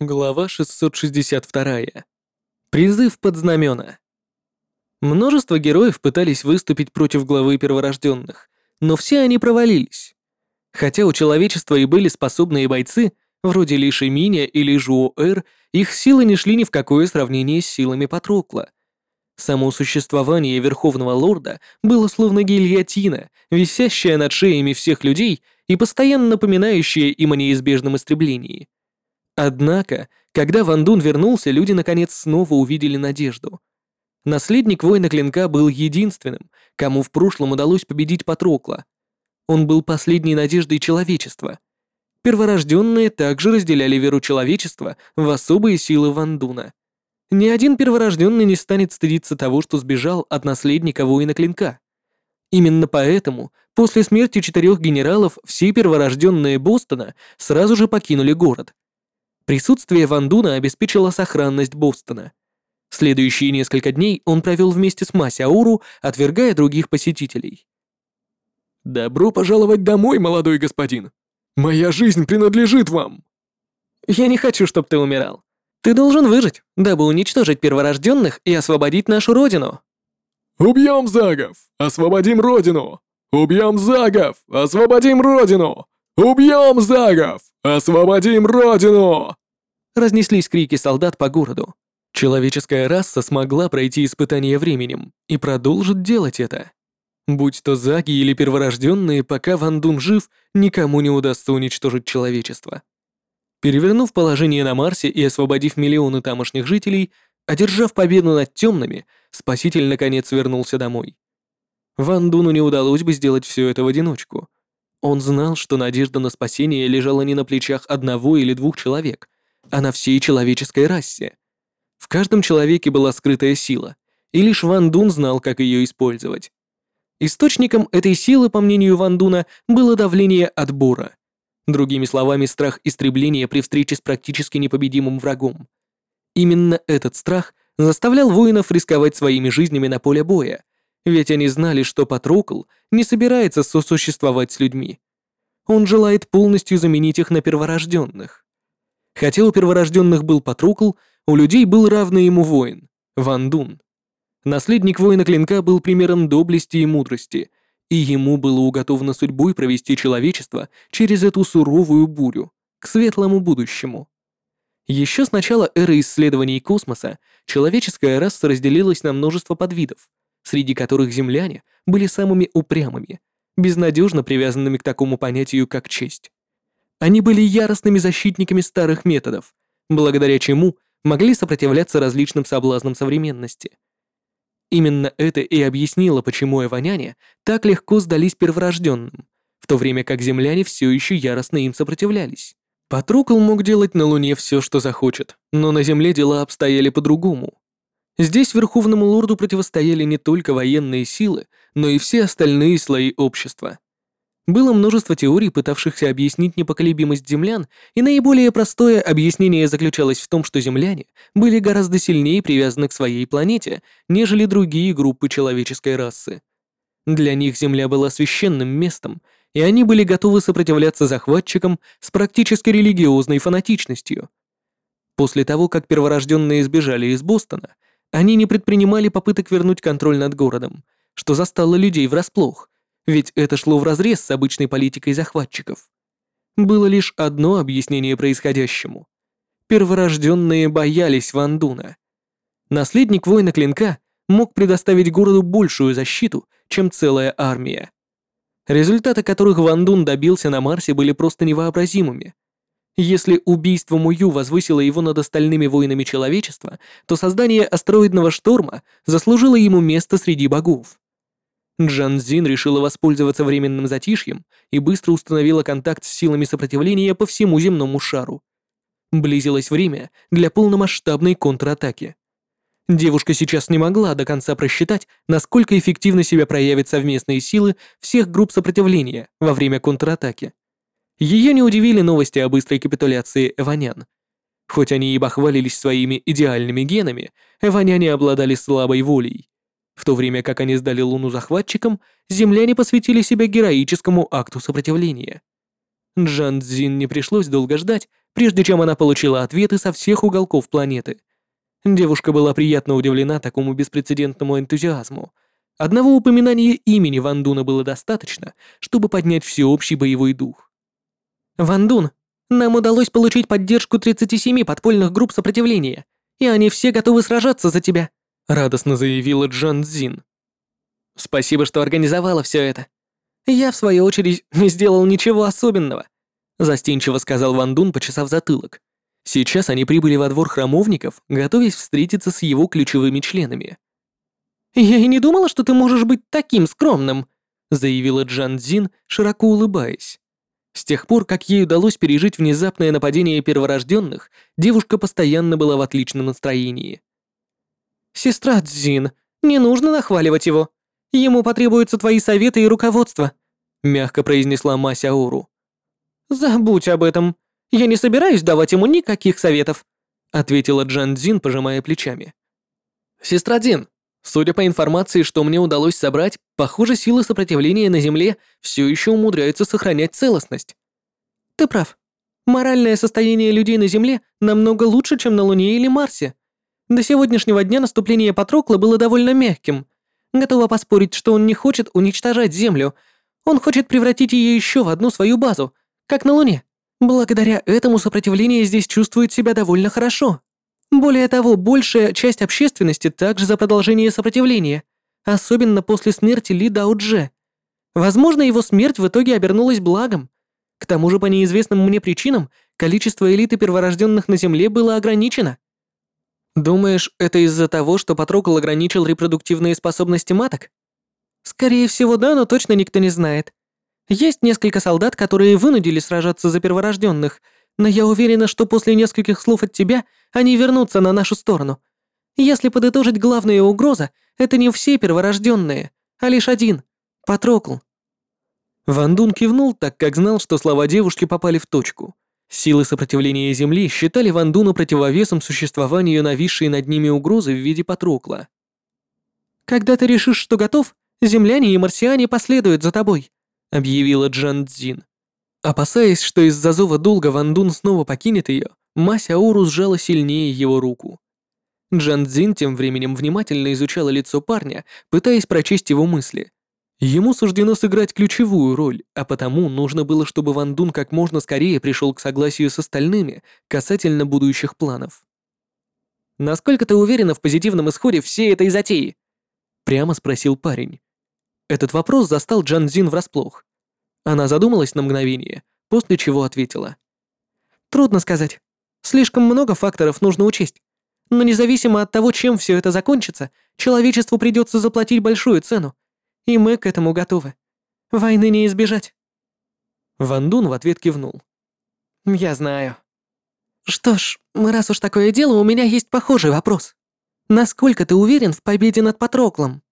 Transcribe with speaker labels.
Speaker 1: Глава 662. Призыв под знамена. Множество героев пытались выступить против главы перворожденных, но все они провалились. Хотя у человечества и были способные бойцы, вроде Ли Шиминя или Жуо-Эр, их силы не шли ни в какое сравнение с силами Патрокла. Само существование Верховного Лорда было словно гильотина, висящая над шеями всех людей и постоянно напоминающая им о неизбежном истреблении. Однако, когда Ван Дун вернулся, люди наконец снова увидели надежду. Наследник воина клинка был единственным, кому в прошлом удалось победить Патрокла. Он был последней надеждой человечества. Перворожденные также разделяли веру человечества в особые силы Ван Дуна. Ни один перворожденный не станет стыдиться того, что сбежал от наследника воина клинка. Именно поэтому после смерти четырех генералов все перворожденные Бостона сразу же покинули город. Присутствие Ван Дуна обеспечило сохранность Бостона. Следующие несколько дней он провел вместе с Масяору, отвергая других посетителей.
Speaker 2: «Добро пожаловать домой, молодой господин! Моя жизнь принадлежит вам!»
Speaker 1: «Я не хочу, чтобы ты умирал. Ты должен выжить, дабы уничтожить перворожденных и освободить нашу родину».
Speaker 2: «Убьем Загов! Освободим родину! Убьем Загов! Освободим родину! Убьем Загов! Освободим родину!»
Speaker 1: Разнеслись крики солдат по городу. Человеческая раса смогла пройти испытание временем и продолжит делать это. Будь то заги или перворожденные, пока Ван Дун жив, никому не удастся уничтожить человечество. Перевернув положение на Марсе и освободив миллионы тамошних жителей, одержав победу над темными, Спаситель наконец вернулся домой. Ван Дуну не удалось бы сделать все это в одиночку. Он знал, что надежда на спасение лежала не на плечах одного или двух человек, а на всей человеческой расе. В каждом человеке была скрытая сила, и лишь Ван Дун знал, как ее использовать. Источником этой силы, по мнению Ван Дуна, было давление отбора. Другими словами, страх истребления при встрече с практически непобедимым врагом. Именно этот страх заставлял воинов рисковать своими жизнями на поле боя, ведь они знали, что Патрокл не собирается сосуществовать с людьми. Он желает полностью заменить их на перворожденных. Хотя у перворожденных был Патрокл, у людей был равный ему воин — Ван Дун. Наследник воина клинка был примером доблести и мудрости, и ему было уготовано судьбой провести человечество через эту суровую бурю, к светлому будущему. Еще с начала эры исследований космоса человеческая раса разделилась на множество подвидов, среди которых земляне были самыми упрямыми, безнадежно привязанными к такому понятию, как честь. Они были яростными защитниками старых методов, благодаря чему могли сопротивляться различным соблазнам современности. Именно это и объяснило, почему эваняне так легко сдались перворожденным, в то время как земляне все еще яростно им сопротивлялись. Патрукл мог делать на Луне все, что захочет, но на Земле дела обстояли по-другому. Здесь Верховному Лорду противостояли не только военные силы, но и все остальные слои общества. Было множество теорий, пытавшихся объяснить непоколебимость землян, и наиболее простое объяснение заключалось в том, что земляне были гораздо сильнее привязаны к своей планете, нежели другие группы человеческой расы. Для них Земля была священным местом, и они были готовы сопротивляться захватчикам с практически религиозной фанатичностью. После того, как перворожденные сбежали из Бостона, они не предпринимали попыток вернуть контроль над городом, что застало людей врасплох, ведь это шло вразрез с обычной политикой захватчиков. Было лишь одно объяснение происходящему. Перворожденные боялись Вандуна. Наследник воина клинка мог предоставить городу большую защиту, чем целая армия. Результаты которых Ван Дун добился на Марсе были просто невообразимыми. Если убийство Мую возвысило его над остальными воинами человечества, то создание астероидного шторма заслужило ему место среди богов. Джан Зин решила воспользоваться временным затишьем и быстро установила контакт с силами сопротивления по всему земному шару. Близилось время для полномасштабной контратаки. Девушка сейчас не могла до конца просчитать, насколько эффективно себя проявят совместные силы всех групп сопротивления во время контратаки. Ее не удивили новости о быстрой капитуляции эванян. Хоть они и бахвалились своими идеальными генами, эваняне обладали слабой волей. В то время как они сдали Луну захватчикам, земляне посвятили себя героическому акту сопротивления. Джан Цзин не пришлось долго ждать, прежде чем она получила ответы со всех уголков планеты. Девушка была приятно удивлена такому беспрецедентному энтузиазму. Одного упоминания имени Вандуна было достаточно, чтобы поднять всеобщий боевой дух. «Вандун, нам удалось получить поддержку 37 подпольных групп сопротивления, и они все готовы сражаться за тебя», — радостно заявила Джан Цзин. «Спасибо, что организовала все это. Я, в свою очередь, не сделал ничего особенного», — застенчиво сказал Ван Дун, почесав затылок. Сейчас они прибыли во двор храмовников, готовясь встретиться с его ключевыми членами. «Я и не думала, что ты можешь быть таким скромным», — заявила Джан Цзин, широко улыбаясь. С тех пор, как ей удалось пережить внезапное нападение перворожденных, девушка постоянно была в отличном настроении. «Сестра Цзин, не нужно нахваливать его. Ему потребуются твои советы и руководство», — мягко произнесла Мася Ауру. «Забудь об этом. Я не собираюсь давать ему никаких советов», — ответила Джан Цзин, пожимая плечами. «Сестра Цзин, Судя по информации, что мне удалось собрать, похоже, силы сопротивления на Земле все еще умудряются сохранять целостность. Ты прав. Моральное состояние людей на Земле намного лучше, чем на Луне или Марсе. До сегодняшнего дня наступление Патрокла было довольно мягким. Готова поспорить, что он не хочет уничтожать Землю. Он хочет превратить ее еще в одну свою базу, как на Луне. Благодаря этому сопротивление здесь чувствует себя довольно хорошо. Более того, большая часть общественности также за продолжение сопротивления, особенно после смерти Ли Даудже. Возможно, его смерть в итоге обернулась благом. К тому же, по неизвестным мне причинам, количество элиты перворожденных на Земле было ограничено. Думаешь, это из-за того, что Патрокол ограничил репродуктивные способности маток? Скорее всего, да, но точно никто не знает. Есть несколько солдат, которые вынудили сражаться за перворожденных — но я уверена, что после нескольких слов от тебя они вернутся на нашу сторону. Если подытожить главная угроза, это не все перворожденные, а лишь один — Патрокл». Ван Дун кивнул, так как знал, что слова девушки попали в точку. Силы сопротивления Земли считали Ван Дуна противовесом существованию нависшей над ними угрозы в виде Патрокла. «Когда ты решишь, что готов, земляне и марсиане последуют за тобой», — объявила Джан Цзин. Опасаясь, что из-за зова долга Ван Дун снова покинет ее, Мася Ауру сжала сильнее его руку. Джан Цзин тем временем внимательно изучала лицо парня, пытаясь прочесть его мысли. Ему суждено сыграть ключевую роль, а потому нужно было, чтобы Ван Дун как можно скорее пришел к согласию с остальными касательно будущих планов. «Насколько ты уверена в позитивном исходе всей этой затеи?» Прямо спросил парень. Этот вопрос застал Джан Цзин врасплох. Она задумалась на мгновение, после чего ответила. «Трудно сказать. Слишком много факторов нужно учесть. Но независимо от того, чем все это закончится, человечеству придется заплатить большую цену. И мы к этому готовы. Войны не избежать». Ван Дун в ответ кивнул. «Я знаю». «Что ж, раз уж такое дело, у меня есть похожий вопрос. Насколько ты уверен в победе над Патроклом?»